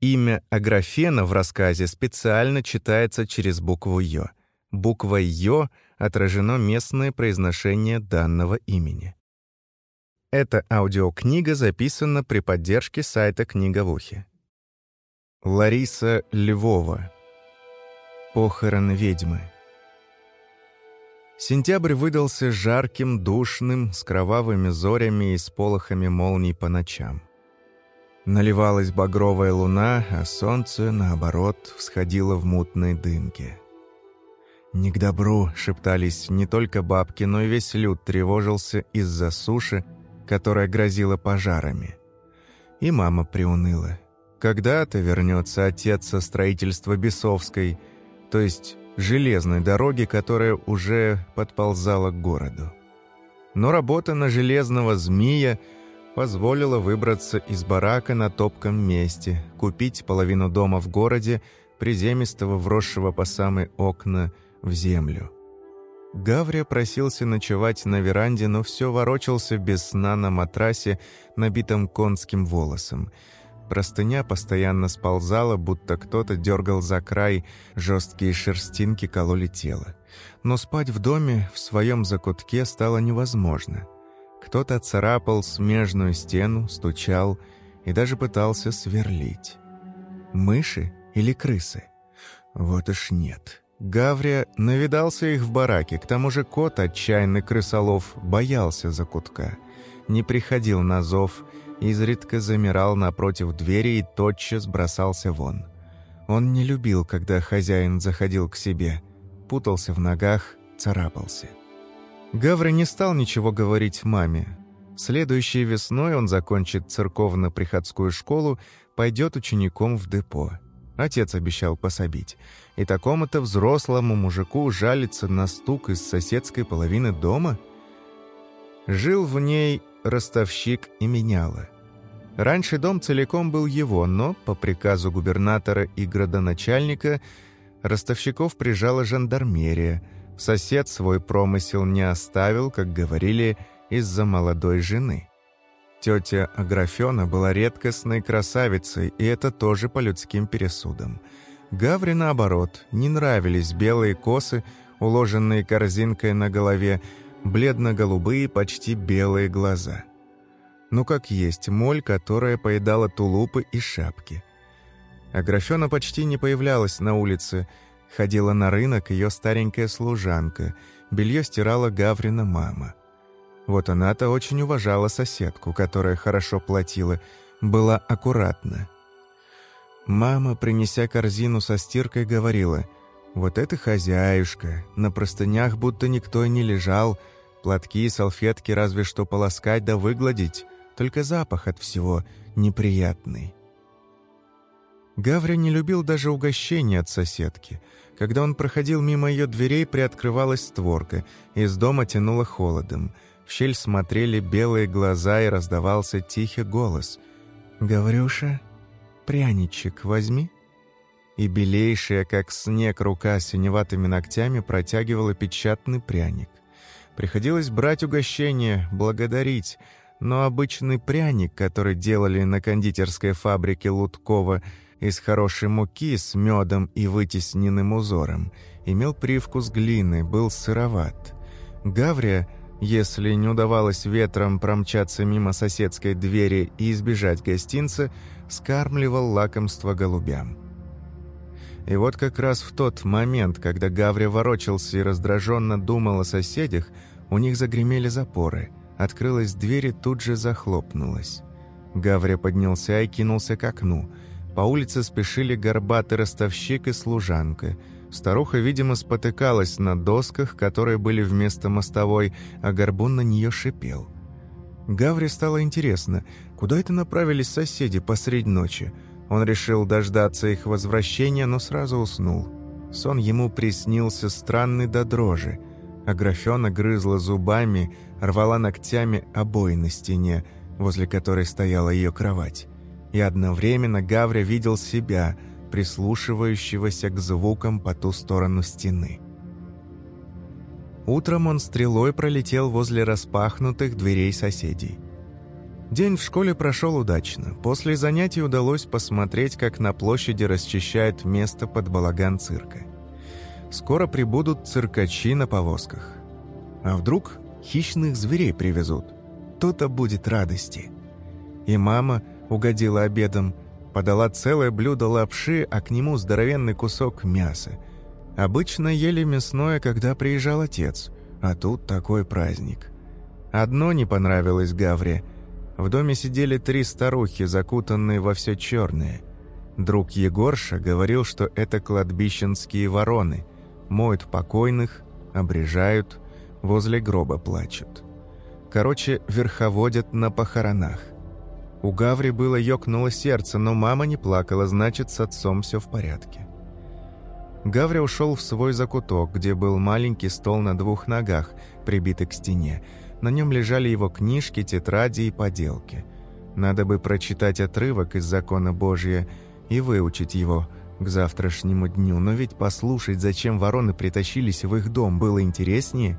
Имя Аграфена в рассказе специально читается через букву «ё». Буквой «ё» отражено местное произношение данного имени. Эта аудиокнига записана при поддержке сайта «Книга в ухе». Лариса Львова. Похорон ведьмы. Сентябрь выдался жарким, душным, с кровавыми зорями и сполохами молний по ночам. Наливалась багровая луна, а солнце, наоборот, всходило в мутной дымке. «Не к добру», — шептались не только бабки, но и весь люд тревожился из-за суши, которая грозила пожарами. И мама приуныла. Когда-то вернется отец со строительства Бесовской, то есть железной дороги, которая уже подползала к городу. Но работа на железного змея позволила выбраться из барака на топком месте, купить половину дома в городе, приземистого, вросшего по самые окна в землю. Гаврия просился ночевать на веранде, но все ворочался без сна на матрасе, набитом конским волосом – Простыня постоянно сползала, будто кто-то дергал за край, жесткие шерстинки кололи тело. Но спать в доме, в своем закутке, стало невозможно. Кто-то царапал смежную стену, стучал и даже пытался сверлить. Мыши или крысы? Вот уж нет. Гаврия навидался их в бараке, к тому же кот, отчаянный крысолов, боялся закутка. Не приходил на зов, изредка замирал напротив двери и тотчас бросался вон. Он не любил, когда хозяин заходил к себе, путался в ногах, царапался. Гаври не стал ничего говорить маме. Следующей весной он закончит церковно-приходскую школу, пойдет учеником в депо. Отец обещал пособить. И такому-то взрослому мужику жалиться на стук из соседской половины дома? Жил в ней ростовщик и меняла. Раньше дом целиком был его, но по приказу губернатора и градоначальника ростовщиков прижала жандармерия. Сосед свой промысел не оставил, как говорили, из-за молодой жены. Тетя Аграфена была редкостной красавицей, и это тоже по людским пересудам. Гаври, наоборот, не нравились белые косы, уложенные корзинкой на голове, бледно-голубые, почти белые глаза. Ну как есть, моль, которая поедала тулупы и шапки. Аграфена почти не появлялась на улице, ходила на рынок ее старенькая служанка, белье стирала Гаврина мама. Вот она-то очень уважала соседку, которая хорошо платила, была аккуратна. Мама, принеся корзину со стиркой, говорила, «Вот это хозяюшка, на простынях будто никто и не лежал, платки и салфетки разве что полоскать да выгладить, только запах от всего неприятный». Гавря не любил даже угощения от соседки. Когда он проходил мимо ее дверей, приоткрывалась створка, из дома тянуло холодом. В щель смотрели белые глаза, и раздавался тихий голос. «Гаврюша, пряничек возьми». И белейшая, как снег, рука с синеватыми ногтями протягивала печатный пряник. Приходилось брать угощение, благодарить, но обычный пряник, который делали на кондитерской фабрике Луткова из хорошей муки с медом и вытесненным узором, имел привкус глины, был сыроват. Гаврия, если не удавалось ветром промчаться мимо соседской двери и избежать гостинца, скармливал лакомство голубям. И вот как раз в тот момент, когда Гаврия ворочался и раздраженно думал о соседях, у них загремели запоры – Открылась дверь и тут же захлопнулась. Гаврия поднялся и кинулся к окну. По улице спешили горбатый ростовщик и служанка. Старуха, видимо, спотыкалась на досках, которые были вместо мостовой, а горбун на нее шипел. Гаври стало интересно, куда это направились соседи посредь ночи. Он решил дождаться их возвращения, но сразу уснул. Сон ему приснился странный до дрожи. Аграфена грызла зубами, рвала ногтями обои на стене, возле которой стояла ее кровать. И одновременно Гавря видел себя, прислушивающегося к звукам по ту сторону стены. Утром он стрелой пролетел возле распахнутых дверей соседей. День в школе прошел удачно. После занятий удалось посмотреть, как на площади расчищают место под балаган цирка. Скоро прибудут циркачи на повозках. А вдруг хищных зверей привезут? То-то будет радости. И мама угодила обедом, подала целое блюдо лапши, а к нему здоровенный кусок мяса. Обычно ели мясное, когда приезжал отец, а тут такой праздник. Одно не понравилось Гавре – в доме сидели три старухи, закутанные во все черное. Друг Егорша говорил, что это кладбищенские вороны. Моют покойных, обрежают, возле гроба плачут. Короче, верховодят на похоронах. У Гаври было ёкнуло сердце, но мама не плакала, значит, с отцом все в порядке. Гаври ушел в свой закуток, где был маленький стол на двух ногах, прибитый к стене. На нем лежали его книжки, тетради и поделки. Надо бы прочитать отрывок из закона Божия и выучить его к завтрашнему дню. Но ведь послушать, зачем вороны притащились в их дом, было интереснее.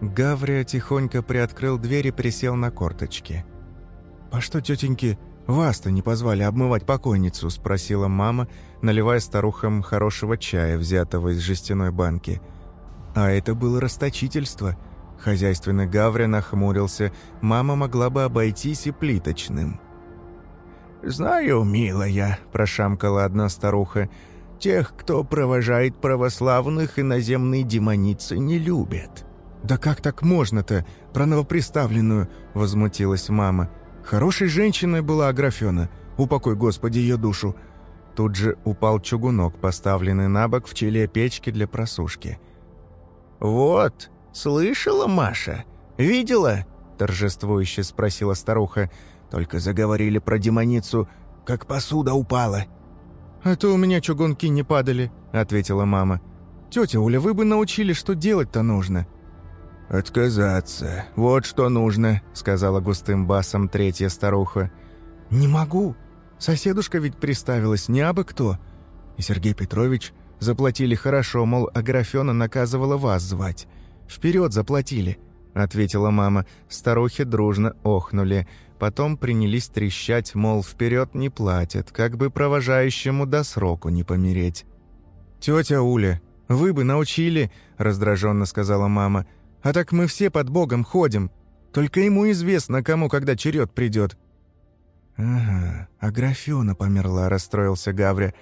Гаврия тихонько приоткрыл дверь и присел на корточки. «По что, тетеньки, вас-то не позвали обмывать покойницу?» – спросила мама, наливая старухам хорошего чая, взятого из жестяной банки. А это было расточительство – Хозяйственный Гавря нахмурился. Мама могла бы обойтись и плиточным. «Знаю, милая», – прошамкала одна старуха, – «тех, кто провожает православных, иноземные демоницы не любят». «Да как так можно-то? Про новоприставленную!» – возмутилась мама. «Хорошей женщиной была Аграфена. Упокой, Господи, ее душу!» Тут же упал чугунок, поставленный на бок в челе печки для просушки. «Вот!» «Слышала, Маша? Видела?» – торжествующе спросила старуха. «Только заговорили про демоницу, как посуда упала». «А то у меня чугунки не падали», – ответила мама. «Тетя Уля, вы бы научили, что делать-то нужно». «Отказаться. Вот что нужно», – сказала густым басом третья старуха. «Не могу. Соседушка ведь приставилась, не абы кто. И Сергей Петрович заплатили хорошо, мол, Аграфена наказывала вас звать. «Вперед заплатили», — ответила мама. Старухи дружно охнули. Потом принялись трещать, мол, вперед не платят, как бы провожающему до сроку не помереть. «Тетя Уля, вы бы научили», — раздраженно сказала мама. «А так мы все под Богом ходим. Только ему известно, кому когда черед придет». «Ага, а Графена померла», — расстроился Гавря.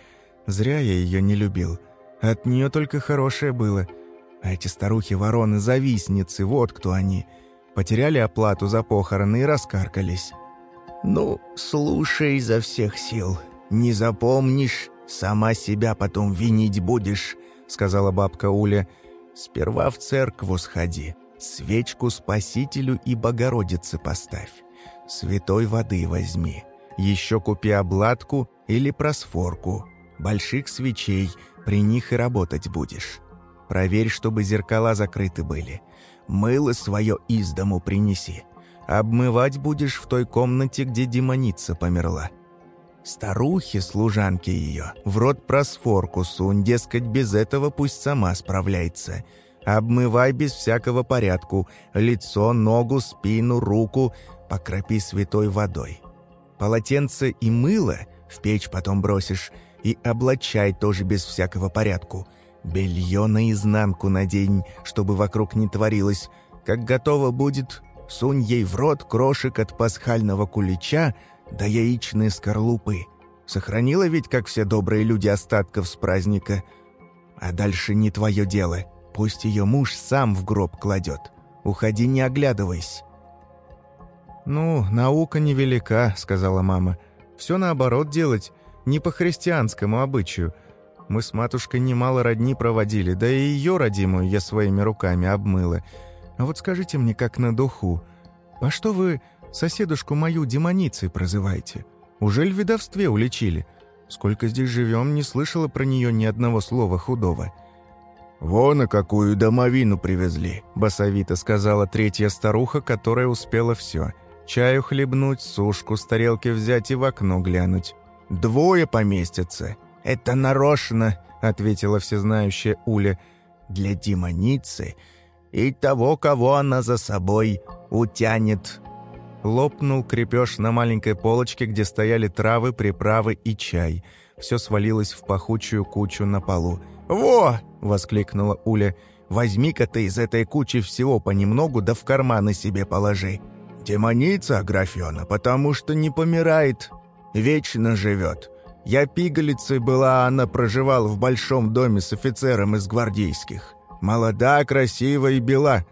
«Зря я ее не любил. От нее только хорошее было». А эти старухи-вороны-завистницы, вот кто они. Потеряли оплату за похороны и раскаркались. «Ну, слушай изо всех сил. Не запомнишь, сама себя потом винить будешь», — сказала бабка Уля. «Сперва в церкву сходи, свечку Спасителю и Богородице поставь, святой воды возьми, еще купи обладку или просфорку, больших свечей, при них и работать будешь. Проверь, чтобы зеркала закрыты были. Мыло свое из дому принеси. Обмывать будешь в той комнате, где демоница померла. Старухи, служанки ее, в рот просфорку сунь, дескать, без этого пусть сама справляется. Обмывай без всякого порядку, лицо, ногу, спину, руку, покропи святой водой. Полотенце и мыло в печь потом бросишь, и облачай тоже без всякого порядку – Белье наизнанку надень, чтобы вокруг не творилось. Как готово будет, сунь ей в рот крошек от пасхального кулича до яичной скорлупы. Сохранила ведь, как все добрые люди, остатков с праздника. А дальше не твое дело. Пусть ее муж сам в гроб кладет. Уходи, не оглядывайся. «Ну, наука невелика», — сказала мама. «Все наоборот делать, не по христианскому обычаю. Мы с матушкой немало родни проводили, да и ее родимую я своими руками обмыла. А вот скажите мне, как на духу, а что вы соседушку мою демоницей прозываете? Уже в ведовстве уличили? Сколько здесь живем, не слышала про нее ни одного слова худого». «Вон и какую домовину привезли», — басовито сказала третья старуха, которая успела все. Чаю хлебнуть, сушку с тарелки взять и в окно глянуть. «Двое поместятся. «Это нарочно», — ответила всезнающая Уля, — «для демоницы и того, кого она за собой утянет». Лопнул крепеж на маленькой полочке, где стояли травы, приправы и чай. Все свалилось в пахучую кучу на полу. «Во!» — воскликнула Уля. «Возьми-ка ты из этой кучи всего понемногу, да в карманы себе положи. Демоница, Аграфена, потому что не помирает, вечно живет. Я пигалицей была, она проживала в большом доме с офицером из гвардейских. Молода, красивая и бела.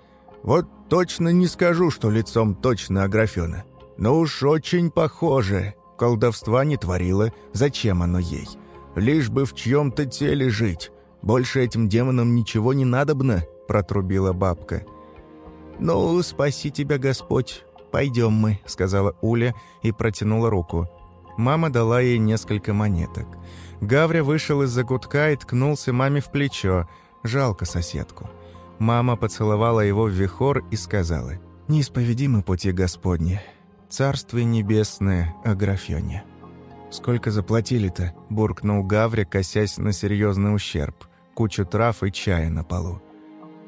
Вот точно не скажу, что лицом точно Аграфена. Но уж очень похоже. Колдовства не творила, зачем оно ей? Лишь бы в чьем-то теле жить. Больше этим демонам ничего не надобно, протрубила бабка. «Ну, спаси тебя, Господь, пойдем мы», — сказала Уля и протянула руку. Мама дала ей несколько монеток. Гавря вышел из-за гудка и ткнулся маме в плечо. Жалко соседку. Мама поцеловала его в вихор и сказала, «Неисповедимы пути Господни, Царствие Небесное, Аграфёне». «Сколько заплатили-то?» – буркнул Гавря, косясь на серьезный ущерб. Кучу трав и чая на полу.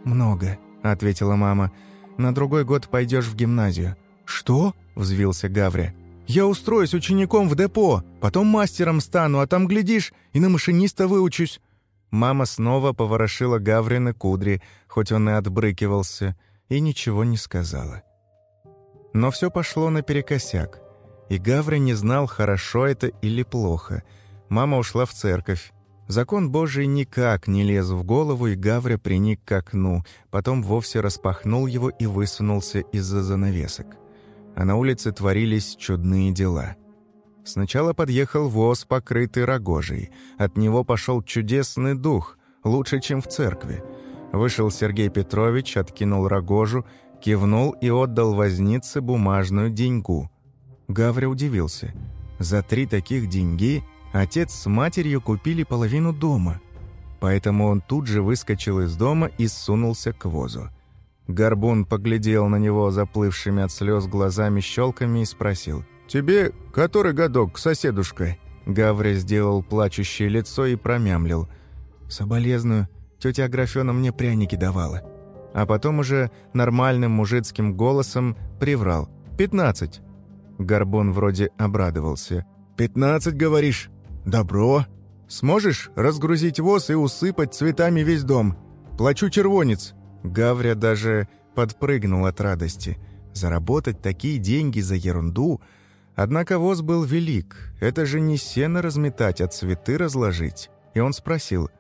«Много», – ответила мама. «На другой год пойдешь в гимназию». «Что?» – взвился Гавря. Я устроюсь учеником в депо, потом мастером стану, а там, глядишь, и на машиниста выучусь». Мама снова поворошила Гаврины кудри, хоть он и отбрыкивался, и ничего не сказала. Но все пошло наперекосяк, и Гаври не знал, хорошо это или плохо. Мама ушла в церковь. Закон Божий никак не лез в голову, и Гавря приник к окну, потом вовсе распахнул его и высунулся из-за занавесок а на улице творились чудные дела. Сначала подъехал воз, покрытый рогожей. От него пошел чудесный дух, лучше, чем в церкви. Вышел Сергей Петрович, откинул рогожу, кивнул и отдал вознице бумажную деньгу. Гавря удивился. За три таких деньги отец с матерью купили половину дома. Поэтому он тут же выскочил из дома и сунулся к возу. Горбун поглядел на него заплывшими от слез глазами-щелками и спросил. «Тебе который годок, соседушка?» Гавря сделал плачущее лицо и промямлил. «Соболезную, тетя Аграфена мне пряники давала». А потом уже нормальным мужицким голосом приврал. «Пятнадцать». Горбун вроде обрадовался. «Пятнадцать, говоришь? Добро. Сможешь разгрузить воз и усыпать цветами весь дом? Плачу червонец. Гавря даже подпрыгнул от радости. Заработать такие деньги за ерунду... Однако воз был велик. Это же не сено разметать, а цветы разложить. И он спросил.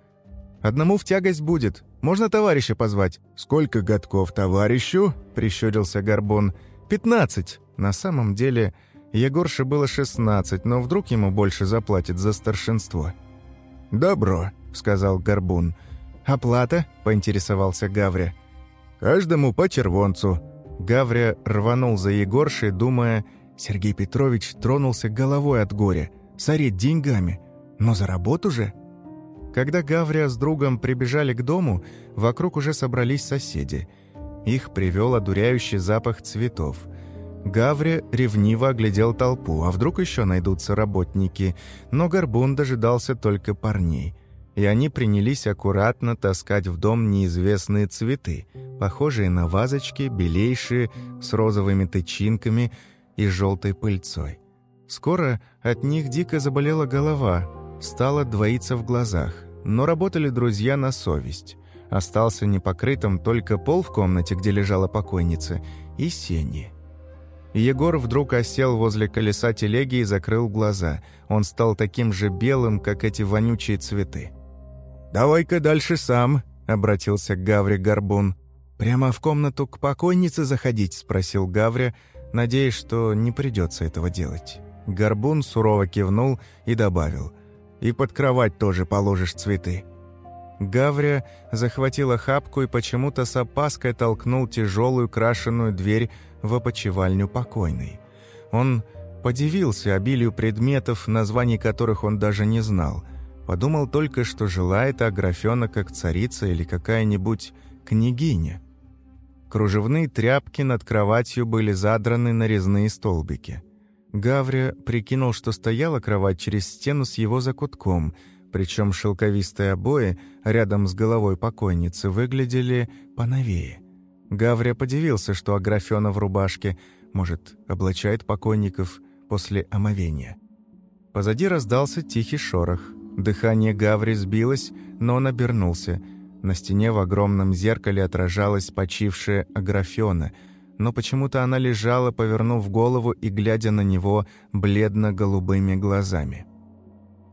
«Одному в тягость будет. Можно товарища позвать?» «Сколько годков товарищу?» — прищурился Горбун. «Пятнадцать». На самом деле, Егорше было шестнадцать, но вдруг ему больше заплатят за старшинство. «Добро», — сказал Горбун. «Оплата?» — поинтересовался Гавря. «Каждому по червонцу». Гавря рванул за Егоршей, думая, Сергей Петрович тронулся головой от горя, сорить деньгами. Но за работу же? Когда Гаврия с другом прибежали к дому, вокруг уже собрались соседи. Их привел одуряющий запах цветов. Гаврия ревниво оглядел толпу, а вдруг еще найдутся работники, но Горбун дожидался только парней – и они принялись аккуратно таскать в дом неизвестные цветы, похожие на вазочки, белейшие, с розовыми тычинками и желтой пыльцой. Скоро от них дико заболела голова, стала двоиться в глазах, но работали друзья на совесть. Остался непокрытым только пол в комнате, где лежала покойница, и сени. Егор вдруг осел возле колеса телеги и закрыл глаза. Он стал таким же белым, как эти вонючие цветы. «Давай-ка дальше сам», — обратился к Гавре Горбун. «Прямо в комнату к покойнице заходить?» — спросил Гавря, надеясь, что не придется этого делать. Горбун сурово кивнул и добавил. «И под кровать тоже положишь цветы». Гавря захватил охапку и почему-то с опаской толкнул тяжелую крашеную дверь в опочивальню покойной. Он подивился обилию предметов, названий которых он даже не знал — Подумал только, что жила эта Аграфена как царица или какая-нибудь княгиня. Кружевные тряпки над кроватью были задраны на резные столбики. Гаврия прикинул, что стояла кровать через стену с его закутком, причем шелковистые обои рядом с головой покойницы выглядели поновее. Гаврия подивился, что Аграфена в рубашке. Может, облачает покойников после омовения. Позади раздался тихий шорох. Дыхание Гаври сбилось, но он обернулся. На стене в огромном зеркале отражалась почившая Аграфена, но почему-то она лежала, повернув голову и глядя на него бледно-голубыми глазами.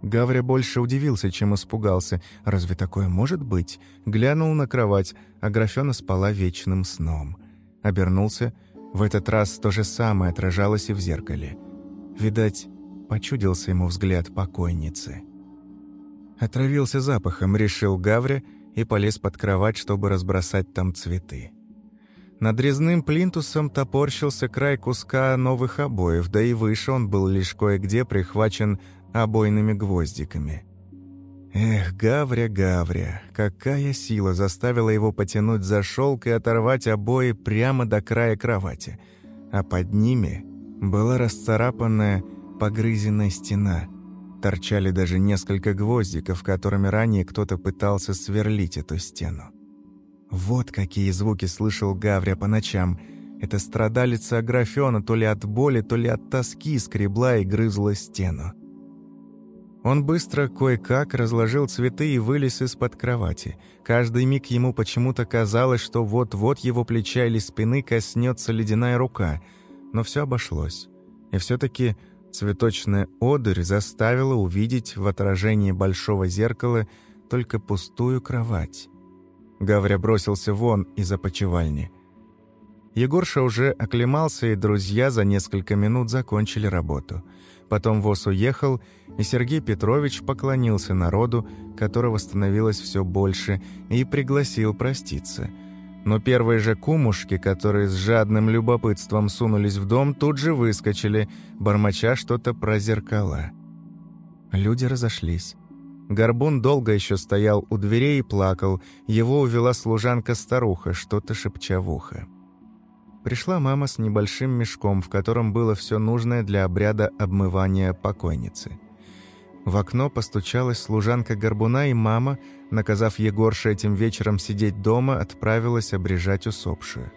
Гавря больше удивился, чем испугался. Разве такое может быть? Глянул на кровать, а Графена спала вечным сном. Обернулся. В этот раз то же самое отражалось и в зеркале. Видать, почудился ему взгляд покойницы. Отравился запахом, решил Гавря и полез под кровать, чтобы разбросать там цветы. Над резным плинтусом топорщился край куска новых обоев, да и выше он был лишь кое-где прихвачен обойными гвоздиками. Эх, Гавря, Гавря, какая сила заставила его потянуть за шелк и оторвать обои прямо до края кровати, а под ними была расцарапанная, погрызенная стена. Торчали даже несколько гвоздиков, которыми ранее кто-то пытался сверлить эту стену. Вот какие звуки слышал Гавря по ночам. Это страдалица Аграфена то ли от боли, то ли от тоски скребла и грызла стену. Он быстро кое-как разложил цветы и вылез из-под кровати. Каждый миг ему почему-то казалось, что вот-вот его плеча или спины коснется ледяная рука. Но все обошлось. И все-таки цветочная одырь заставила увидеть в отражении большого зеркала только пустую кровать. Гавря бросился вон из опочивальни. Егорша уже оклемался, и друзья за несколько минут закончили работу – Потом ВОЗ уехал, и Сергей Петрович поклонился народу, которого становилось все больше, и пригласил проститься. Но первые же кумушки, которые с жадным любопытством сунулись в дом, тут же выскочили, бормоча что-то про зеркала. Люди разошлись. Горбун долго еще стоял у дверей и плакал. Его увела служанка-старуха, что-то шепча в ухо. Пришла мама с небольшим мешком, в котором было все нужное для обряда обмывания покойницы. В окно постучалась служанка Горбуна, и мама, наказав Егорше этим вечером сидеть дома, отправилась обрежать усопшую.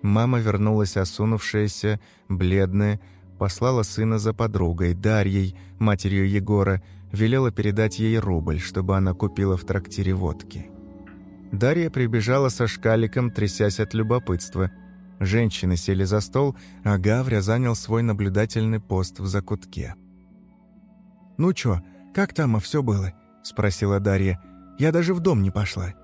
Мама вернулась осунувшаяся, бледная, послала сына за подругой, Дарьей, матерью Егора, велела передать ей рубль, чтобы она купила в трактире водки. Дарья прибежала со шкаликом, трясясь от любопытства. Женщины сели за стол, а Гавря занял свой наблюдательный пост в закутке. «Ну чё, как там а все было?» – спросила Дарья. «Я даже в дом не пошла».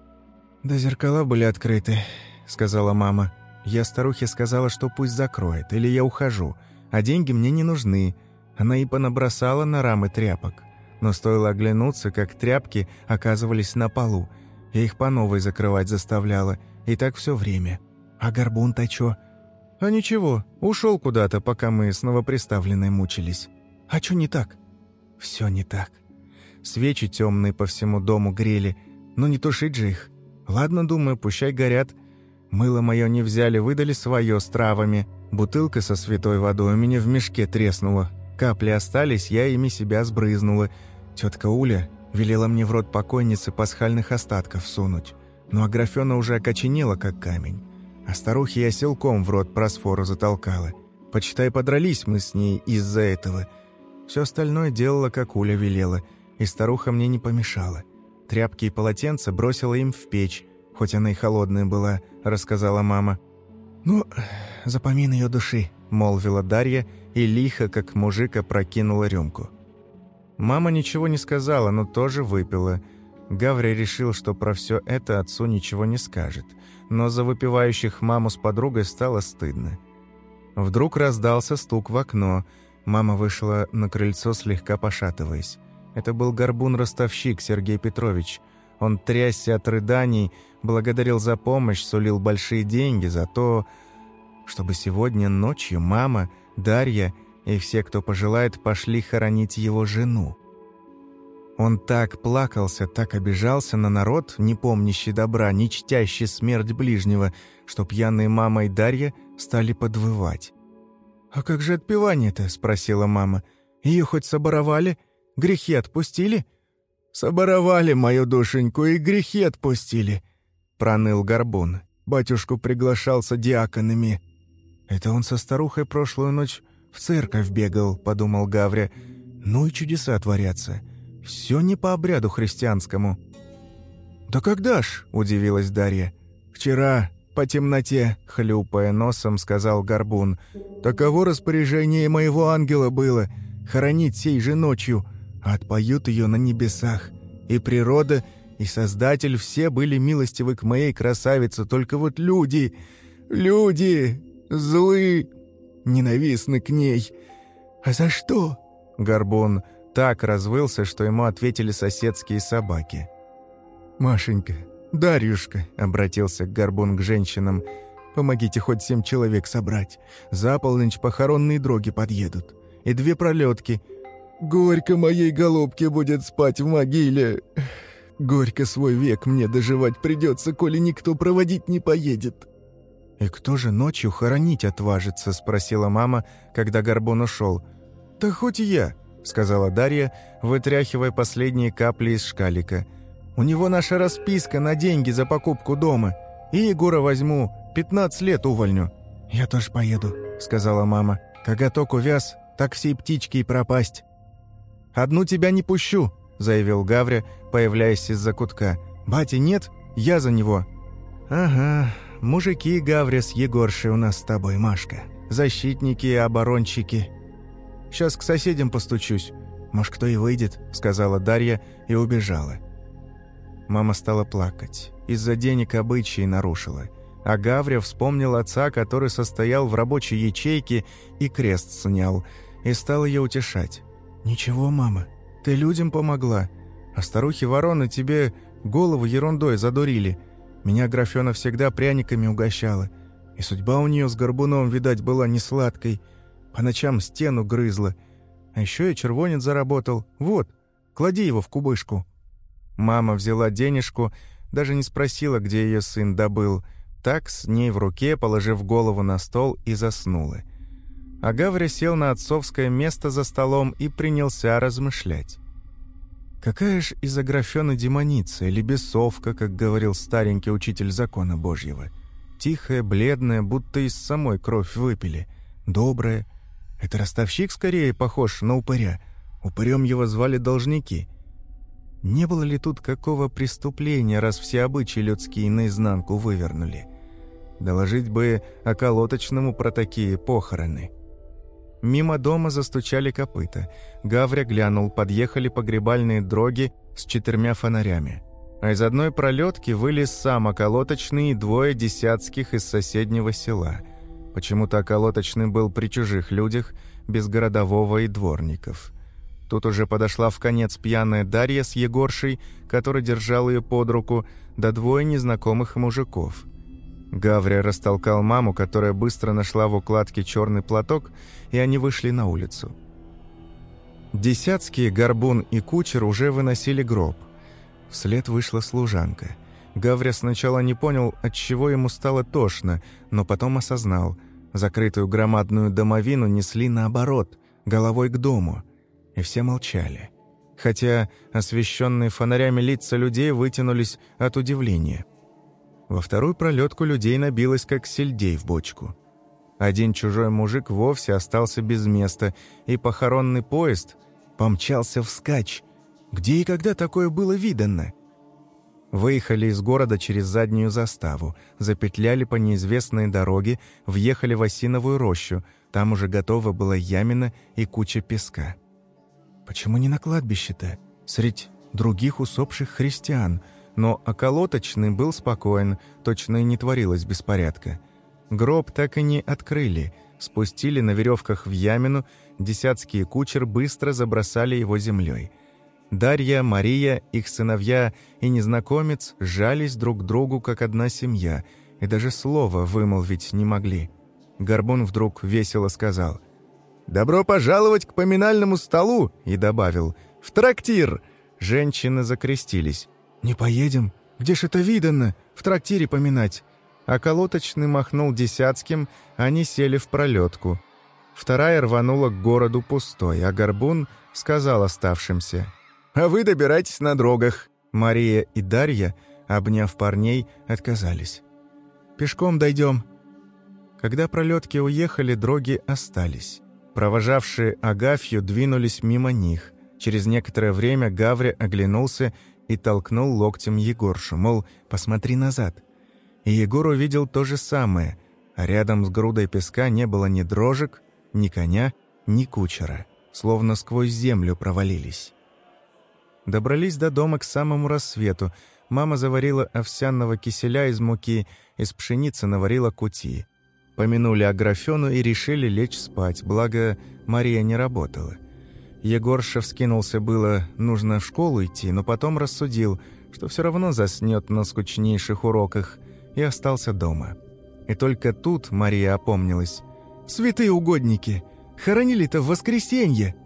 «Да зеркала были открыты», – сказала мама. «Я старухе сказала, что пусть закроет, или я ухожу, а деньги мне не нужны». Она и понабросала на рамы тряпок. Но стоило оглянуться, как тряпки оказывались на полу – я их по новой закрывать заставляла. И так все время. А горбун-то чё? А ничего, ушел куда-то, пока мы с новоприставленной мучились. А чё не так? Все не так. Свечи темные по всему дому грели, но не тушить же их. Ладно, думаю, пущай горят. Мыло мое не взяли, выдали свое с травами. Бутылка со святой водой у меня в мешке треснула. Капли остались, я ими себя сбрызнула. Тетка Уля Велела мне в рот покойницы пасхальных остатков сунуть. Но Аграфена уже окоченела, как камень. А старухе я силком в рот просфору затолкала. Почитай, подрались мы с ней из-за этого. Все остальное делала, как Уля велела, и старуха мне не помешала. Тряпки и полотенца бросила им в печь, хоть она и холодная была, рассказала мама. «Ну, запомин ее души», — молвила Дарья, и лихо, как мужика, прокинула рюмку. Мама ничего не сказала, но тоже выпила. Гаври решил, что про все это отцу ничего не скажет. Но за выпивающих маму с подругой стало стыдно. Вдруг раздался стук в окно. Мама вышла на крыльцо, слегка пошатываясь. Это был горбун-ростовщик Сергей Петрович. Он трясся от рыданий, благодарил за помощь, сулил большие деньги за то, чтобы сегодня ночью мама, Дарья и все, кто пожелает, пошли хоронить его жену. Он так плакался, так обижался на народ, не помнящий добра, не чтящий смерть ближнего, что пьяные мама и Дарья стали подвывать. «А как же отпевание-то?» — спросила мама. «Ее хоть соборовали? Грехи отпустили?» «Соборовали мою душеньку и грехи отпустили», — проныл Горбун. «Батюшку приглашался диаконами». «Это он со старухой прошлую ночь в церковь бегал», — подумал Гавря. «Ну и чудеса творятся. Все не по обряду христианскому». «Да когда ж?» — удивилась Дарья. «Вчера, по темноте», — хлюпая носом, сказал Горбун. «Таково распоряжение моего ангела было — хоронить сей же ночью, отпоют ее на небесах. И природа, и Создатель все были милостивы к моей красавице, только вот люди, люди, злы, ненавистны к ней. А за что?» Горбун так развылся, что ему ответили соседские собаки. «Машенька, Дарьюшка», — обратился Горбун к женщинам, — «помогите хоть семь человек собрать. За полночь похоронные дроги подъедут. И две пролетки. Горько моей голубке будет спать в могиле. Горько свой век мне доживать придется, коли никто проводить не поедет». «И кто же ночью хоронить отважится?» — спросила мама, когда Горбун ушел. «Да хоть я», — сказала Дарья, вытряхивая последние капли из шкалика. «У него наша расписка на деньги за покупку дома. И Егора возьму, 15 лет увольню». «Я тоже поеду», — сказала мама. «Коготок увяз, так всей птички и пропасть». «Одну тебя не пущу», — заявил Гавря, появляясь из-за кутка. «Бати нет? Я за него». «Ага, Мужики, Гаври с Егоршей у нас с тобой, Машка. Защитники и оборонщики. Сейчас к соседям постучусь. Может, кто и выйдет», — сказала Дарья и убежала. Мама стала плакать. Из-за денег обычаи нарушила. А Гаврия вспомнил отца, который состоял в рабочей ячейке и крест снял, и стал ее утешать. «Ничего, мама, ты людям помогла, а старухи-вороны тебе голову ерундой задурили. Меня Графена всегда пряниками угощала. И судьба у нее с горбуном, видать, была не сладкой. По ночам стену грызла. А еще и червонец заработал. Вот, клади его в кубышку». Мама взяла денежку, даже не спросила, где ее сын добыл. Так, с ней в руке, положив голову на стол, и заснула. А Гавря сел на отцовское место за столом и принялся размышлять. Какая ж из Аграфена демоница или бесовка, как говорил старенький учитель закона Божьего. Тихая, бледная, будто из самой кровь выпили. Добрая. Это ростовщик скорее похож на упыря. Упырем его звали должники. Не было ли тут какого преступления, раз все обычаи людские наизнанку вывернули? Доложить бы околоточному про такие похороны. Мимо дома застучали копыта. Гавря глянул, подъехали погребальные дроги с четырьмя фонарями. А из одной пролетки вылез сам околоточный и двое десятских из соседнего села. Почему-то околоточный был при чужих людях, без городового и дворников. Тут уже подошла в конец пьяная Дарья с Егоршей, который держал ее под руку, да двое незнакомых мужиков – Гаврия растолкал маму, которая быстро нашла в укладке черный платок, и они вышли на улицу. Десятские, Горбун и Кучер уже выносили гроб. Вслед вышла служанка. Гаврия сначала не понял, от чего ему стало тошно, но потом осознал. Закрытую громадную домовину несли наоборот, головой к дому. И все молчали. Хотя освещенные фонарями лица людей вытянулись от удивления – во вторую пролетку людей набилось, как сельдей в бочку. Один чужой мужик вовсе остался без места, и похоронный поезд помчался вскачь. Где и когда такое было видано? Выехали из города через заднюю заставу, запетляли по неизвестной дороге, въехали в осиновую рощу, там уже готова была ямина и куча песка. Почему не на кладбище-то? Средь других усопших христиан – но околоточный был спокоен, точно и не творилось беспорядка. Гроб так и не открыли, спустили на веревках в ямину, десятские кучер быстро забросали его землей. Дарья, Мария, их сыновья и незнакомец сжались друг к другу, как одна семья, и даже слова вымолвить не могли. Горбун вдруг весело сказал «Добро пожаловать к поминальному столу!» и добавил «В трактир!» Женщины закрестились. «Не поедем? Где ж это видано? В трактире поминать?» А колоточный махнул десятским, они сели в пролетку. Вторая рванула к городу пустой, а Горбун сказал оставшимся. «А вы добирайтесь на дрогах». Мария и Дарья, обняв парней, отказались. «Пешком дойдем». Когда пролетки уехали, дроги остались. Провожавшие Агафью двинулись мимо них. Через некоторое время Гаври оглянулся и толкнул локтем Егоршу, мол, посмотри назад. И Егор увидел то же самое, а рядом с грудой песка не было ни дрожек, ни коня, ни кучера, словно сквозь землю провалились. Добрались до дома к самому рассвету. Мама заварила овсяного киселя из муки, из пшеницы наварила кути. Помянули Аграфену и решили лечь спать, благо Мария не работала. Егорша вскинулся было, нужно в школу идти, но потом рассудил, что все равно заснет на скучнейших уроках, и остался дома. И только тут Мария опомнилась. «Святые угодники! Хоронили-то в воскресенье!»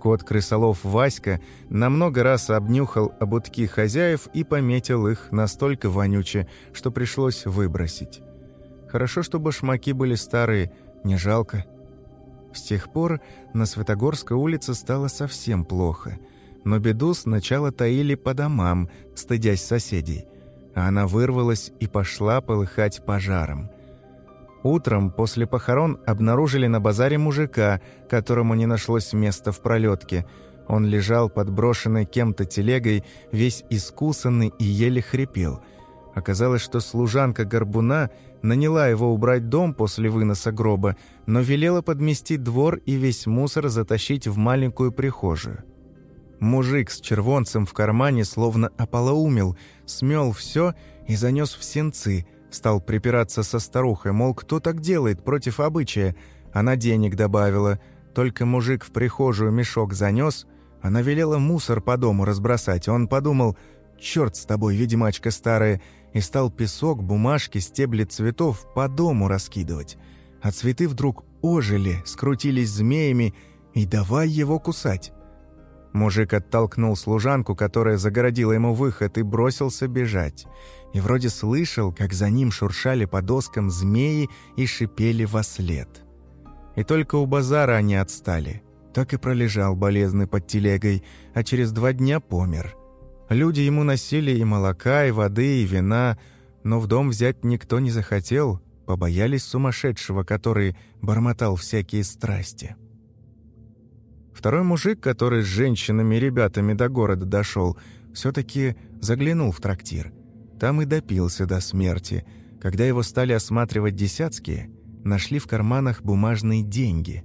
Кот-крысолов Васька на много раз обнюхал обутки хозяев и пометил их настолько вонюче, что пришлось выбросить. Хорошо, что башмаки были старые, не жалко. С тех пор на Светогорской улице стало совсем плохо, но беду сначала таили по домам, стыдясь соседей, а она вырвалась и пошла полыхать пожаром – Утром после похорон обнаружили на базаре мужика, которому не нашлось места в пролетке. Он лежал под брошенной кем-то телегой, весь искусанный и еле хрипел. Оказалось, что служанка Горбуна наняла его убрать дом после выноса гроба, но велела подместить двор и весь мусор затащить в маленькую прихожую. Мужик с червонцем в кармане словно ополоумел, смел все и занес в сенцы – Стал припираться со старухой, мол, кто так делает против обычая. Она денег добавила. Только мужик в прихожую мешок занес. Она велела мусор по дому разбросать. Он подумал, «Черт с тобой, ведьмачка старая!» И стал песок, бумажки, стебли цветов по дому раскидывать. А цветы вдруг ожили, скрутились змеями, и давай его кусать. Мужик оттолкнул служанку, которая загородила ему выход, и бросился бежать. И вроде слышал, как за ним шуршали по доскам змеи и шипели во след. И только у базара они отстали. Так и пролежал болезный под телегой, а через два дня помер. Люди ему носили и молока, и воды, и вина, но в дом взять никто не захотел, побоялись сумасшедшего, который бормотал всякие страсти. Второй мужик, который с женщинами и ребятами до города дошел, все-таки заглянул в трактир. Там и допился до смерти. Когда его стали осматривать десятские, нашли в карманах бумажные деньги.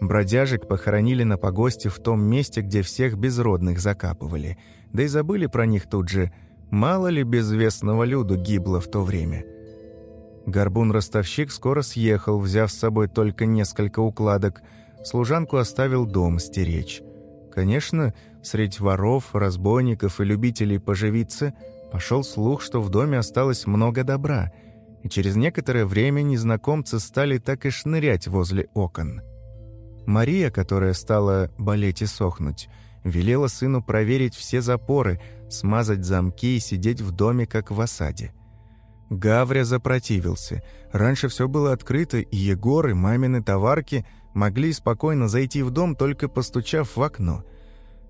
Бродяжек похоронили на погосте в том месте, где всех безродных закапывали. Да и забыли про них тут же. Мало ли безвестного люду гибло в то время. Горбун-ростовщик скоро съехал, взяв с собой только несколько укладок – служанку оставил дом стеречь. Конечно, среди воров, разбойников и любителей поживиться пошел слух, что в доме осталось много добра, и через некоторое время незнакомцы стали так и шнырять возле окон. Мария, которая стала болеть и сохнуть, велела сыну проверить все запоры, смазать замки и сидеть в доме, как в осаде. Гавря запротивился. Раньше все было открыто, и Егор, и мамины товарки – могли спокойно зайти в дом, только постучав в окно.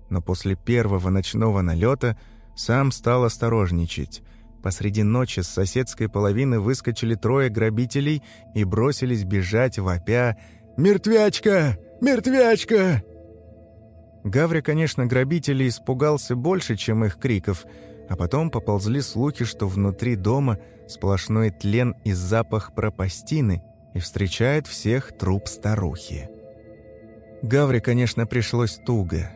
Но после первого ночного налета сам стал осторожничать. Посреди ночи с соседской половины выскочили трое грабителей и бросились бежать, вопя «Мертвячка! Мертвячка!» Гавря, конечно, грабителей испугался больше, чем их криков, а потом поползли слухи, что внутри дома сплошной тлен и запах пропастины, и встречает всех труп старухи. Гавре, конечно, пришлось туго.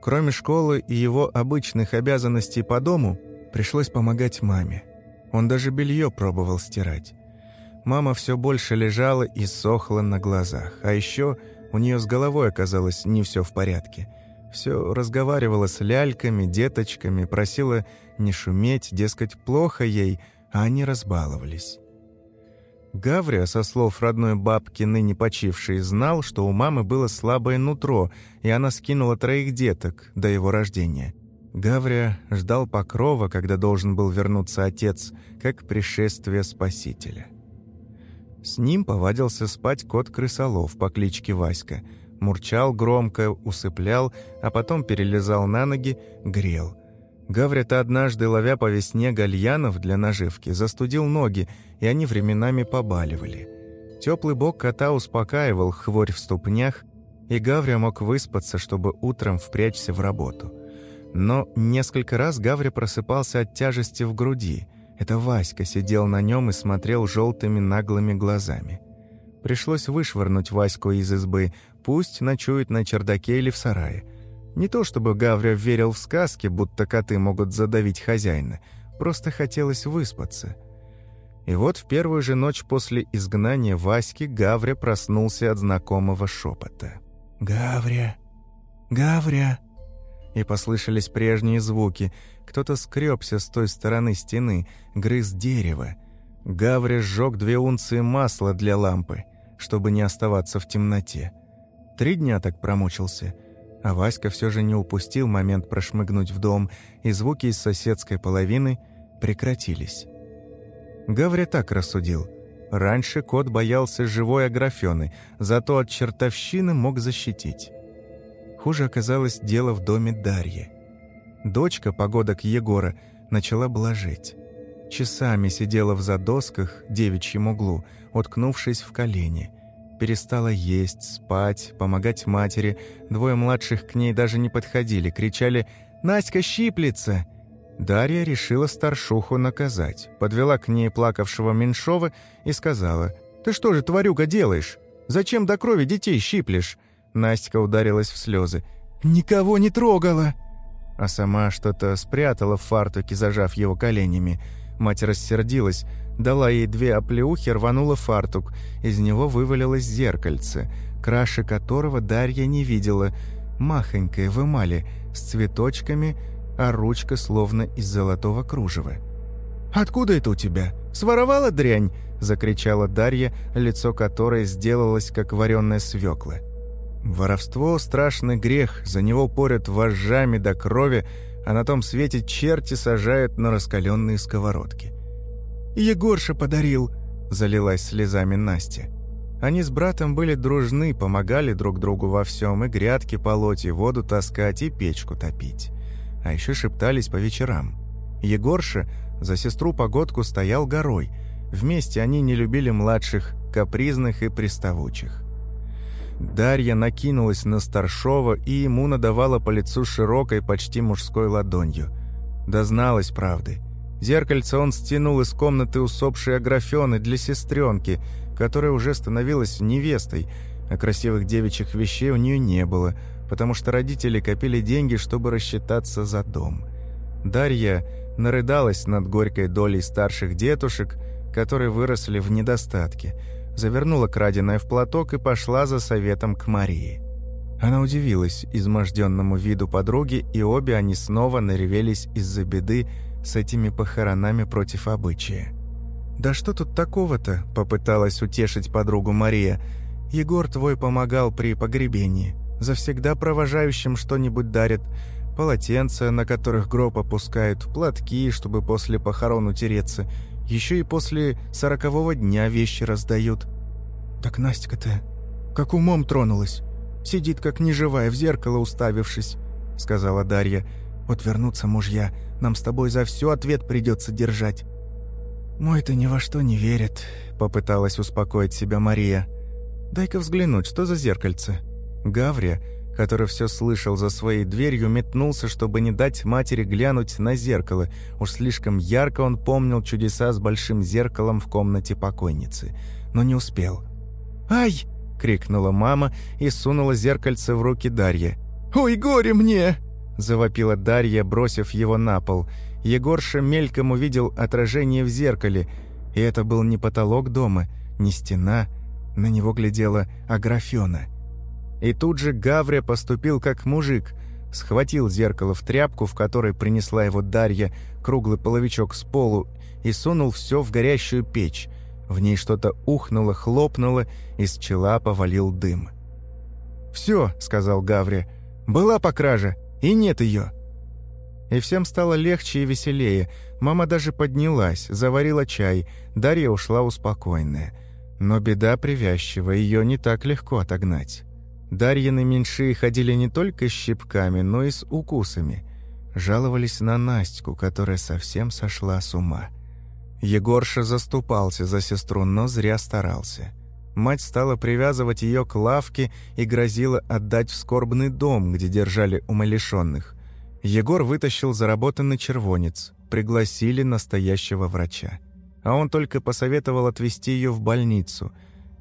Кроме школы и его обычных обязанностей по дому, пришлось помогать маме. Он даже белье пробовал стирать. Мама все больше лежала и сохла на глазах. А еще у нее с головой оказалось не все в порядке. Все разговаривала с ляльками, деточками, просила не шуметь, дескать, плохо ей, а они разбаловались. Гаврия, со слов родной бабки, ныне почившей, знал, что у мамы было слабое нутро, и она скинула троих деток до его рождения. Гаврия ждал покрова, когда должен был вернуться отец, как пришествие Спасителя. С ним повадился спать кот-крысолов по кличке Васька. Мурчал громко, усыплял, а потом перелезал на ноги, грел – Гаврит однажды, ловя по весне гальянов для наживки, застудил ноги, и они временами побаливали. Теплый бок кота успокаивал хворь в ступнях, и Гавря мог выспаться, чтобы утром впрячься в работу. Но несколько раз Гавря просыпался от тяжести в груди. Это Васька сидел на нем и смотрел желтыми наглыми глазами. Пришлось вышвырнуть Ваську из избы, пусть ночует на чердаке или в сарае. Не то чтобы Гавря верил в сказки, будто коты могут задавить хозяина, просто хотелось выспаться. И вот в первую же ночь после изгнания Васьки Гавря проснулся от знакомого шепота. «Гавря! Гавря!» И послышались прежние звуки. Кто-то скребся с той стороны стены, грыз дерево. Гавря сжег две унции масла для лампы, чтобы не оставаться в темноте. Три дня так промучился. А Васька все же не упустил момент прошмыгнуть в дом, и звуки из соседской половины прекратились. Гавря так рассудил – Раньше кот боялся живой Аграфены, зато от чертовщины мог защитить. Хуже оказалось дело в доме Дарьи. Дочка, погодок Егора, начала блажить. Часами сидела в задосках, девичьем углу, уткнувшись в колени. Перестала есть, спать, помогать матери. Двое младших к ней даже не подходили, кричали «Наська щиплется!» Дарья решила старшуху наказать, подвела к ней плакавшего Меньшова и сказала, «Ты что же, тварюга, делаешь? Зачем до крови детей щиплешь?» Настя ударилась в слезы. «Никого не трогала!» А сама что-то спрятала в фартуке, зажав его коленями. Мать рассердилась, дала ей две оплеухи, рванула фартук. Из него вывалилось зеркальце, краши которого Дарья не видела. Махонькое в эмали, с цветочками – а ручка словно из золотого кружева. «Откуда это у тебя? Своровала дрянь?» – закричала Дарья, лицо которой сделалось, как вареная свекла. Воровство – страшный грех, за него порят вожжами до крови, а на том свете черти сажают на раскаленные сковородки. «Егорша подарил!» – залилась слезами Настя. Они с братом были дружны, помогали друг другу во всем, и грядки полоть, и воду таскать, и печку топить а еще шептались по вечерам. Егорша за сестру Погодку стоял горой. Вместе они не любили младших, капризных и приставучих. Дарья накинулась на старшова и ему надавала по лицу широкой, почти мужской ладонью. Дозналась правды. Зеркальце он стянул из комнаты усопшей Аграфены для сестренки, которая уже становилась невестой, а красивых девичьих вещей у нее не было – потому что родители копили деньги, чтобы рассчитаться за дом. Дарья нарыдалась над горькой долей старших детушек, которые выросли в недостатке, завернула краденое в платок и пошла за советом к Марии. Она удивилась изможденному виду подруги, и обе они снова наревелись из-за беды с этими похоронами против обычая. «Да что тут такого-то?» – попыталась утешить подругу Мария. «Егор твой помогал при погребении завсегда провожающим что-нибудь дарят, полотенца, на которых гроб опускают, платки, чтобы после похорон утереться, еще и после сорокового дня вещи раздают. Так Настя-то как умом тронулась, сидит как неживая в зеркало уставившись, сказала Дарья. Вот вернуться мужья, нам с тобой за все ответ придется держать. «Мой-то ни во что не верит», — попыталась успокоить себя Мария. «Дай-ка взглянуть, что за зеркальце?» Гаврия, который все слышал за своей дверью, метнулся, чтобы не дать матери глянуть на зеркало. Уж слишком ярко он помнил чудеса с большим зеркалом в комнате покойницы. Но не успел. «Ай!» — крикнула мама и сунула зеркальце в руки Дарье. «Ой, горе мне!» — завопила Дарья, бросив его на пол. Егорша мельком увидел отражение в зеркале, и это был не потолок дома, не стена, на него глядела Аграфена. И тут же Гаврия поступил как мужик, схватил зеркало в тряпку, в которой принесла его Дарья, круглый половичок с полу, и сунул все в горящую печь. В ней что-то ухнуло, хлопнуло, из чела повалил дым. «Все», — сказал Гаври, — «была покража, и нет ее». И всем стало легче и веселее. Мама даже поднялась, заварила чай, Дарья ушла успокоенная. Но беда привязчива, ее не так легко отогнать. Дарьины меньшие ходили не только с щипками, но и с укусами. Жаловались на Настю, которая совсем сошла с ума. Егорша заступался за сестру, но зря старался. Мать стала привязывать ее к лавке и грозила отдать в скорбный дом, где держали умалишенных. Егор вытащил заработанный червонец, пригласили настоящего врача. А он только посоветовал отвезти ее в больницу.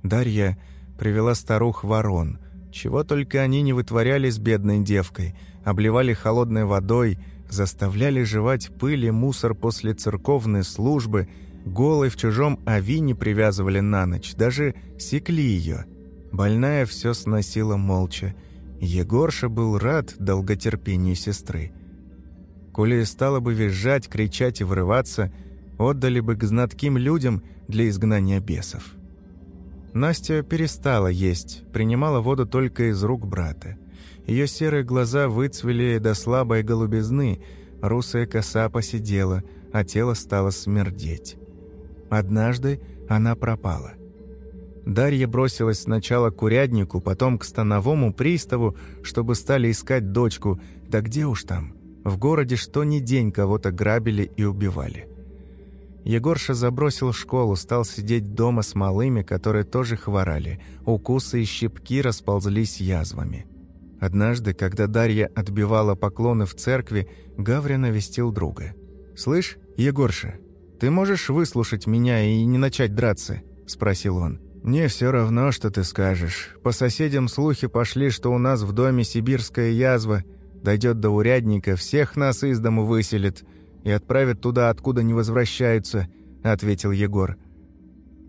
Дарья привела старух ворон. Чего только они не вытворяли с бедной девкой. Обливали холодной водой, заставляли жевать пыль и мусор после церковной службы – Голой в чужом авине привязывали на ночь, даже секли ее. Больная все сносила молча. Егорша был рад долготерпению сестры. Коли стала бы визжать, кричать и вырываться, отдали бы к знатким людям для изгнания бесов. Настя перестала есть, принимала воду только из рук брата. Ее серые глаза выцвели до слабой голубизны, русая коса посидела, а тело стало смердеть. Однажды она пропала. Дарья бросилась сначала к уряднику, потом к становому приставу, чтобы стали искать дочку. Да где уж там? В городе что ни день кого-то грабили и убивали. Егорша забросил школу, стал сидеть дома с малыми, которые тоже хворали. Укусы и щипки расползлись язвами. Однажды, когда Дарья отбивала поклоны в церкви, Гавря навестил друга. «Слышь, Егорша, «Ты можешь выслушать меня и не начать драться?» – спросил он. «Мне все равно, что ты скажешь. По соседям слухи пошли, что у нас в доме сибирская язва. Дойдет до урядника, всех нас из дому выселит и отправят туда, откуда не возвращаются», – ответил Егор.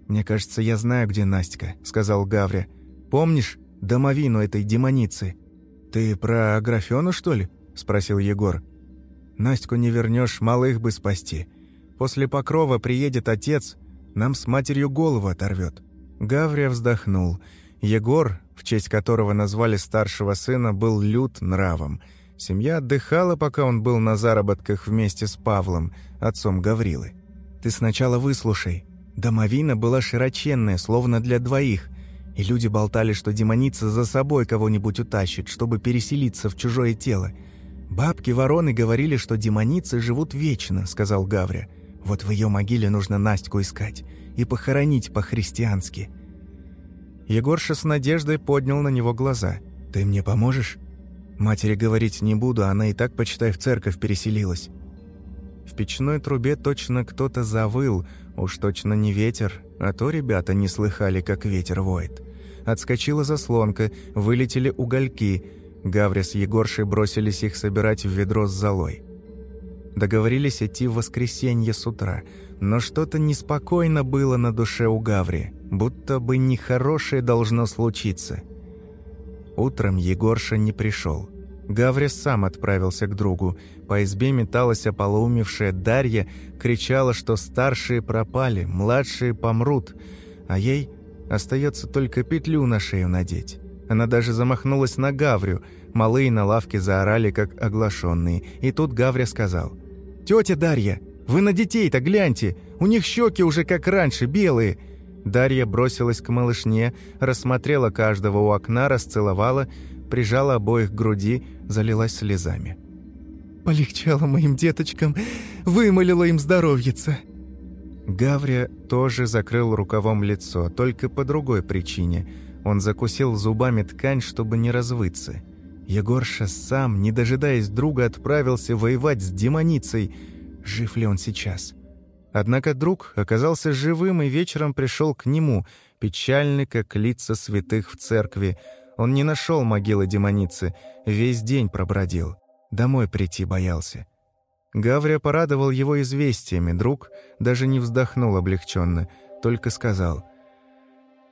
«Мне кажется, я знаю, где Настя», – сказал Гавря. «Помнишь домовину этой демоницы?» «Ты про Аграфену, что ли?» – спросил Егор. «Настю не вернешь, малых бы спасти. После покрова приедет отец, нам с матерью голову оторвет». Гаврия вздохнул. Егор, в честь которого назвали старшего сына, был лют нравом. Семья отдыхала, пока он был на заработках вместе с Павлом, отцом Гаврилы. «Ты сначала выслушай. Домовина была широченная, словно для двоих, и люди болтали, что демоница за собой кого-нибудь утащит, чтобы переселиться в чужое тело. «Бабки-вороны говорили, что демоницы живут вечно», — сказал Гавря. Вот в ее могиле нужно Настю искать и похоронить по-христиански. Егорша с надеждой поднял на него глаза. «Ты мне поможешь?» «Матери говорить не буду, она и так, почитай, в церковь переселилась». В печной трубе точно кто-то завыл, уж точно не ветер, а то ребята не слыхали, как ветер воет. Отскочила заслонка, вылетели угольки. Гаври с Егоршей бросились их собирать в ведро с золой. Договорились идти в воскресенье с утра, но что-то неспокойно было на душе у Гаври, будто бы нехорошее должно случиться. Утром Егорша не пришел. Гаври сам отправился к другу. По избе металась ополоумевшая Дарья, кричала, что старшие пропали, младшие помрут, а ей остается только петлю на шею надеть. Она даже замахнулась на Гаврю, малые на лавке заорали, как оглашенные, и тут Гавря сказал – «Тетя Дарья, вы на детей-то гляньте, у них щеки уже как раньше, белые». Дарья бросилась к малышне, рассмотрела каждого у окна, расцеловала, прижала обоих к груди, залилась слезами. «Полегчало моим деточкам, вымолила им здоровьица». Гаврия тоже закрыл рукавом лицо, только по другой причине. Он закусил зубами ткань, чтобы не развыться. Егорша сам, не дожидаясь друга, отправился воевать с демоницей. Жив ли он сейчас? Однако друг оказался живым и вечером пришел к нему, печальный, как лица святых в церкви. Он не нашел могилы демоницы, весь день пробродил. Домой прийти боялся. Гаврия порадовал его известиями, друг даже не вздохнул облегченно, только сказал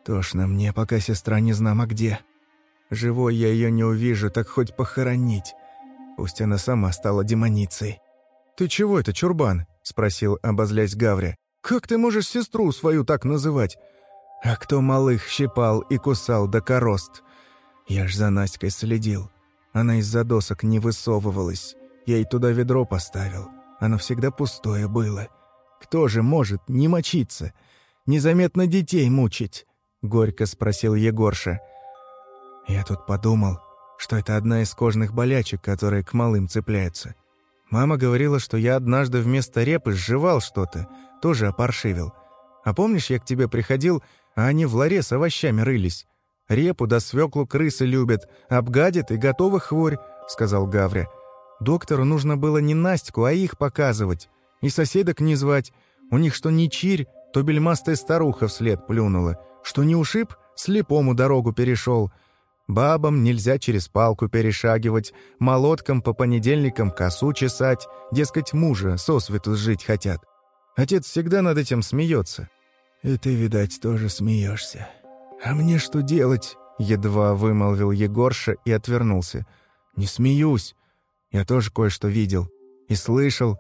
«Тошно мне, пока сестра не знамо где». Живой я ее не увижу, так хоть похоронить. Пусть она сама стала демоницей. «Ты чего это, чурбан?» – спросил, обозлясь Гавря. «Как ты можешь сестру свою так называть?» «А кто малых щипал и кусал до корост?» Я ж за Настькой следил. Она из-за досок не высовывалась. Я ей туда ведро поставил. Оно всегда пустое было. Кто же может не мочиться? Незаметно детей мучить?» — горько спросил Егорша. Я тут подумал, что это одна из кожных болячек, которые к малым цепляются. Мама говорила, что я однажды вместо репы сживал что-то, тоже опаршивил. А помнишь, я к тебе приходил, а они в ларе с овощами рылись. Репу да свеклу крысы любят, обгадят и готовы хворь», — сказал Гавря. «Доктору нужно было не Настьку, а их показывать. И соседок не звать. У них что не чирь, то бельмастая старуха вслед плюнула. Что не ушиб, слепому дорогу перешел. Бабам нельзя через палку перешагивать, молоткам по понедельникам косу чесать, дескать, мужа сосвету жить хотят. Отец всегда над этим смеется. «И ты, видать, тоже смеешься. А мне что делать?» Едва вымолвил Егорша и отвернулся. «Не смеюсь. Я тоже кое-что видел. И слышал.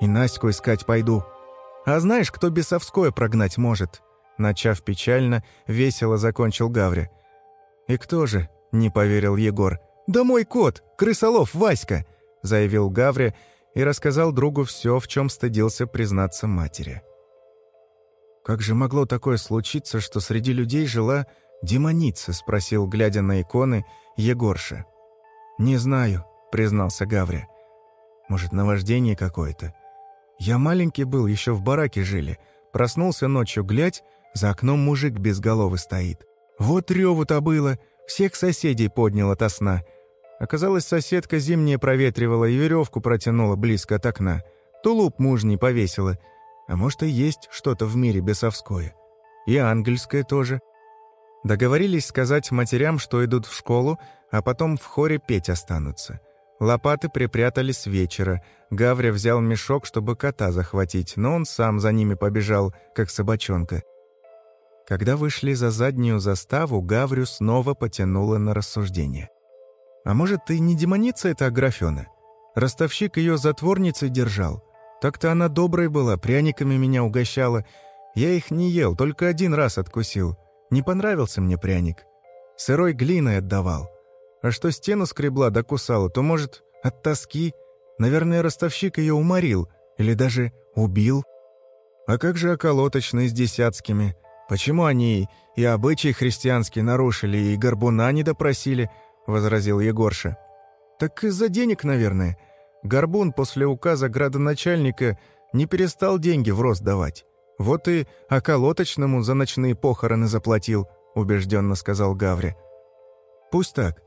И Настю искать пойду. А знаешь, кто бесовское прогнать может?» Начав печально, весело закончил Гаври. «И кто же?» — не поверил Егор. «Да мой кот, крысолов Васька!» — заявил Гаври и рассказал другу все, в чем стыдился признаться матери. «Как же могло такое случиться, что среди людей жила демоница?» — спросил, глядя на иконы, Егорша. «Не знаю», — признался Гаври. «Может, наваждение какое-то? Я маленький был, еще в бараке жили. Проснулся ночью, глядь, за окном мужик без головы стоит. Вот реву-то было, всех соседей поднял ото сна. Оказалось, соседка зимняя проветривала и веревку протянула близко от окна. Тулуп мужний повесила. А может, и есть что-то в мире бесовское. И ангельское тоже. Договорились сказать матерям, что идут в школу, а потом в хоре петь останутся. Лопаты припрятали с вечера. Гавря взял мешок, чтобы кота захватить, но он сам за ними побежал, как собачонка. Когда вышли за заднюю заставу, Гаврю снова потянуло на рассуждение. «А может, ты не демоница эта Аграфена? Ростовщик ее затворницей держал. Так-то она доброй была, пряниками меня угощала. Я их не ел, только один раз откусил. Не понравился мне пряник. Сырой глиной отдавал. А что стену скребла да кусала, то, может, от тоски. Наверное, ростовщик ее уморил или даже убил. А как же околоточные с десятскими?» «Почему они и обычаи христианские нарушили, и горбуна не допросили?» — возразил Егорша. «Так из-за денег, наверное. Горбун после указа градоначальника не перестал деньги в рост давать. Вот и околоточному за ночные похороны заплатил», — убежденно сказал Гаври. «Пусть так.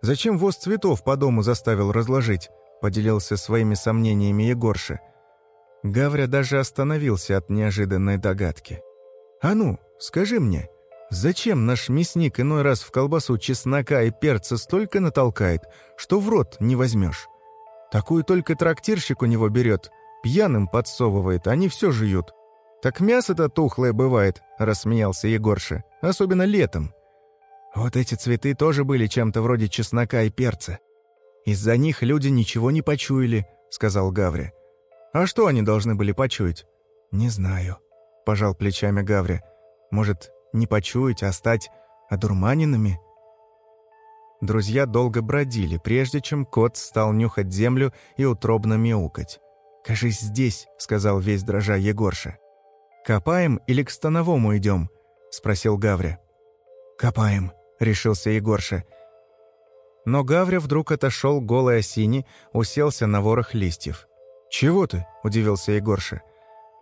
Зачем воз цветов по дому заставил разложить?» — поделился своими сомнениями Егорша. Гавря даже остановился от неожиданной догадки. «А ну, скажи мне, зачем наш мясник иной раз в колбасу чеснока и перца столько натолкает, что в рот не возьмешь? Такую только трактирщик у него берет, пьяным подсовывает, они все жуют. Так мясо-то тухлое бывает», — рассмеялся Егорша, «особенно летом». Вот эти цветы тоже были чем-то вроде чеснока и перца. Из-за них люди ничего не почуяли, сказал Гаври. А что они должны были почуять? Не знаю пожал плечами Гаври. «Может, не почуять, а стать одурманенными?» Друзья долго бродили, прежде чем кот стал нюхать землю и утробно мяукать. «Кажись, здесь», — сказал весь дрожа Егорша. «Копаем или к становому идем?» — спросил Гавря. «Копаем», — решился Егорша. Но Гавря вдруг отошел голой осине, уселся на ворох листьев. «Чего ты?» — удивился Егорша.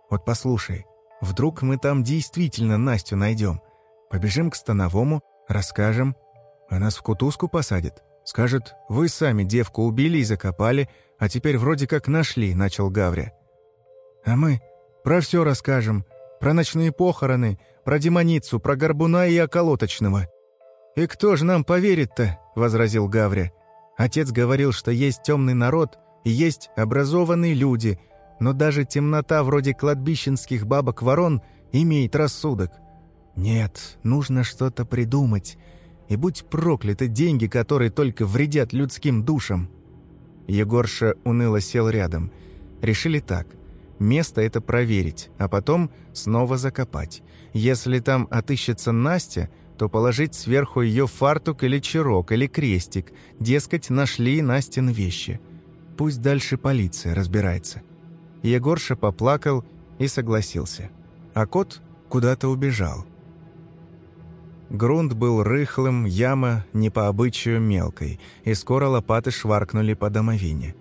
«Вот послушай, Вдруг мы там действительно Настю найдем. Побежим к Становому, расскажем. А нас в кутузку посадят. Скажет, вы сами девку убили и закопали, а теперь вроде как нашли, начал Гавря. А мы про все расскажем. Про ночные похороны, про демоницу, про горбуна и околоточного. «И кто же нам поверит-то?» — возразил Гавря. Отец говорил, что есть темный народ и есть образованные люди — но даже темнота вроде кладбищенских бабок-ворон имеет рассудок. Нет, нужно что-то придумать. И будь прокляты деньги, которые только вредят людским душам. Егорша уныло сел рядом. Решили так. Место это проверить, а потом снова закопать. Если там отыщется Настя, то положить сверху ее фартук или чирок, или крестик. Дескать, нашли Настин вещи. Пусть дальше полиция разбирается. Егорша поплакал и согласился. А кот куда-то убежал. Грунт был рыхлым, яма не по обычаю мелкой, и скоро лопаты шваркнули по домовине.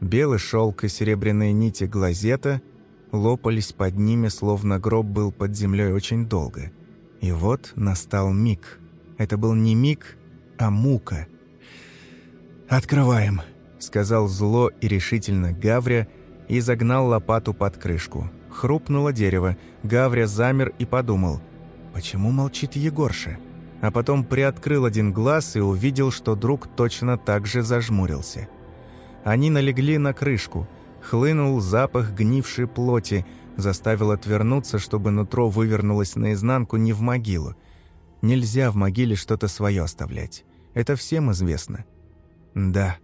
Белый шелк и серебряные нити глазета лопались под ними, словно гроб был под землей очень долго. И вот настал миг. Это был не миг, а мука. «Открываем», — сказал зло и решительно Гавря и загнал лопату под крышку. Хрупнуло дерево. Гавря замер и подумал, почему молчит Егорша? А потом приоткрыл один глаз и увидел, что друг точно так же зажмурился. Они налегли на крышку. Хлынул запах гнившей плоти, заставил отвернуться, чтобы нутро вывернулось наизнанку не в могилу. Нельзя в могиле что-то свое оставлять. Это всем известно. Да,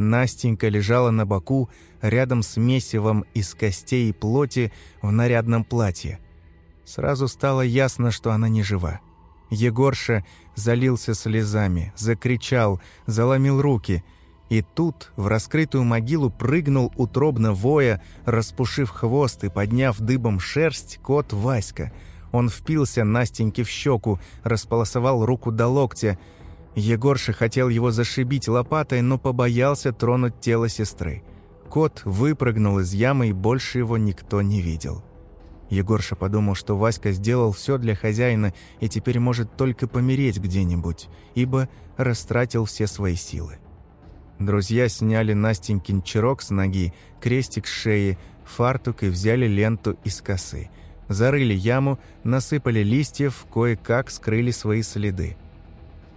Настенька лежала на боку, рядом с месивом из костей и плоти в нарядном платье. Сразу стало ясно, что она не жива. Егорша залился слезами, закричал, заломил руки. И тут в раскрытую могилу прыгнул утробно воя, распушив хвост и подняв дыбом шерсть, кот Васька. Он впился Настеньке в щеку, располосовал руку до локтя – Егорша хотел его зашибить лопатой, но побоялся тронуть тело сестры. Кот выпрыгнул из ямы, и больше его никто не видел. Егорша подумал, что Васька сделал все для хозяина и теперь может только помереть где-нибудь, ибо растратил все свои силы. Друзья сняли Настенькин чирок с ноги, крестик с шеи, фартук и взяли ленту из косы. Зарыли яму, насыпали листьев, кое-как скрыли свои следы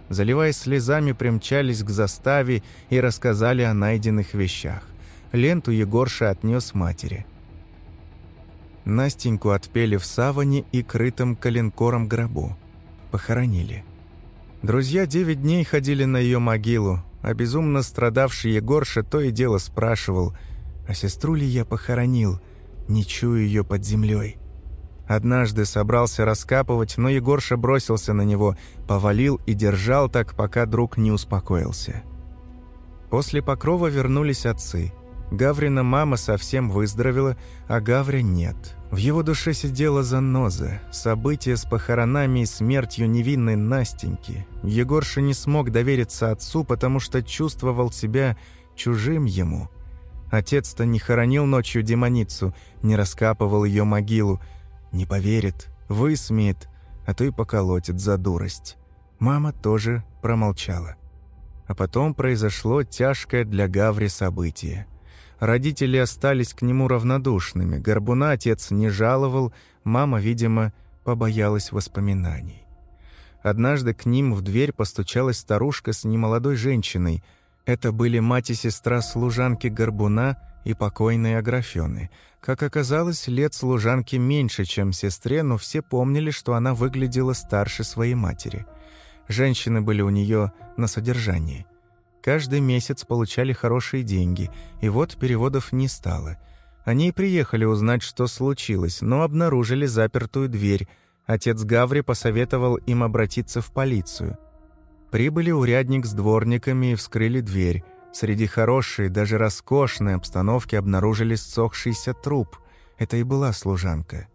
заливаясь слезами, примчались к заставе и рассказали о найденных вещах. Ленту Егорша отнес матери. Настеньку отпели в саване и крытом коленкором гробу. Похоронили. Друзья девять дней ходили на ее могилу, а безумно страдавший Егорша то и дело спрашивал, «А сестру ли я похоронил? Не чую ее под землей». Однажды собрался раскапывать, но Егорша бросился на него, повалил и держал так, пока друг не успокоился. После покрова вернулись отцы. Гаврина мама совсем выздоровела, а Гавря нет. В его душе сидела заноза, события с похоронами и смертью невинной Настеньки. Егорша не смог довериться отцу, потому что чувствовал себя чужим ему. Отец-то не хоронил ночью демоницу, не раскапывал ее могилу, не поверит, высмеет, а то и поколотит за дурость. Мама тоже промолчала. А потом произошло тяжкое для Гаври событие. Родители остались к нему равнодушными, Горбуна отец не жаловал, мама, видимо, побоялась воспоминаний. Однажды к ним в дверь постучалась старушка с немолодой женщиной. Это были мать и сестра служанки Горбуна и покойной Аграфены. Как оказалось, лет служанки меньше, чем сестре, но все помнили, что она выглядела старше своей матери. Женщины были у нее на содержании. Каждый месяц получали хорошие деньги, и вот переводов не стало. Они и приехали узнать, что случилось, но обнаружили запертую дверь. Отец Гаври посоветовал им обратиться в полицию. Прибыли урядник с дворниками и вскрыли дверь. Среди хорошей, даже роскошной обстановки обнаружили ссохшийся труп. Это и была служанка.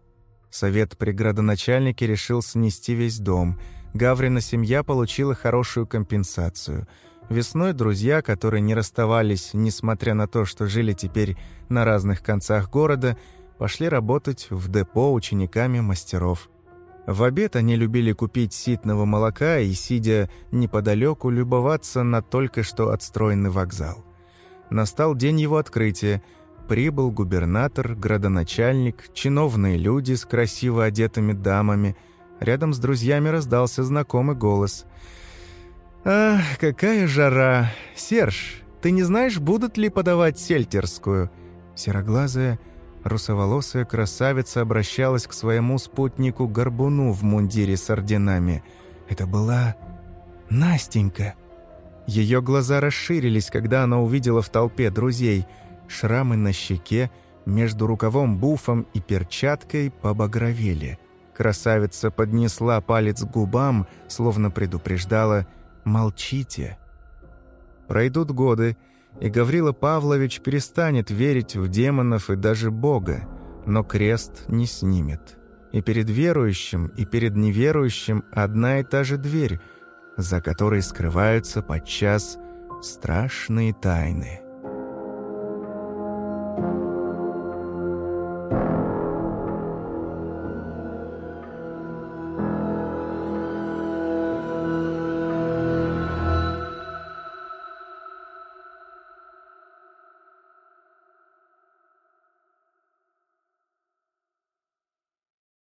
Совет при градоначальнике решил снести весь дом. Гаврина семья получила хорошую компенсацию. Весной друзья, которые не расставались, несмотря на то, что жили теперь на разных концах города, пошли работать в депо учениками мастеров. В обед они любили купить ситного молока и, сидя неподалеку, любоваться на только что отстроенный вокзал. Настал день его открытия. Прибыл губернатор, градоначальник, чиновные люди с красиво одетыми дамами. Рядом с друзьями раздался знакомый голос. «Ах, какая жара! Серж, ты не знаешь, будут ли подавать сельтерскую?» Сероглазая Русоволосая красавица обращалась к своему спутнику Горбуну в мундире с орденами. Это была Настенька. Ее глаза расширились, когда она увидела в толпе друзей. Шрамы на щеке, между рукавом буфом и перчаткой побагровели. Красавица поднесла палец к губам, словно предупреждала «Молчите». Пройдут годы, и Гаврила Павлович перестанет верить в демонов и даже Бога, но крест не снимет. И перед верующим, и перед неверующим одна и та же дверь, за которой скрываются подчас страшные тайны.